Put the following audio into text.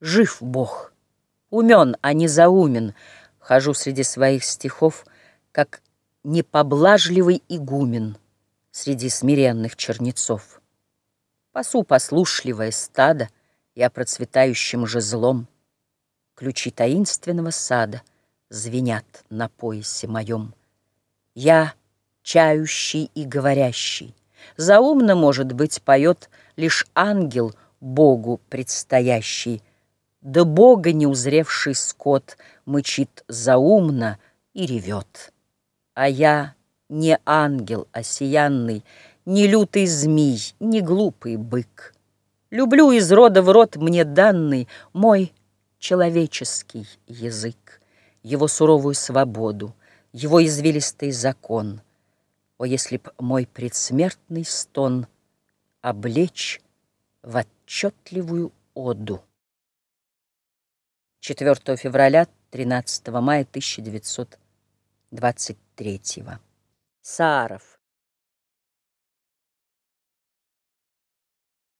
Жив Бог, умен, а не заумен, Хожу среди своих стихов, Как непоблажливый игумен Среди смиренных чернецов. Пасу послушливое стадо Я процветающим же злом. Ключи таинственного сада Звенят на поясе моем. Я чающий и говорящий, Заумно, может быть, поет Лишь ангел Богу предстоящий, Да Бога не узревший скот Мычит заумно и ревет. А я не ангел осиянный, Не лютый змей, не глупый бык. Люблю из рода в род мне данный Мой человеческий язык, Его суровую свободу, Его извилистый закон. О, если б мой предсмертный стон Облечь в отчетливую оду! 4 февраля 13 мая 1923 Сааров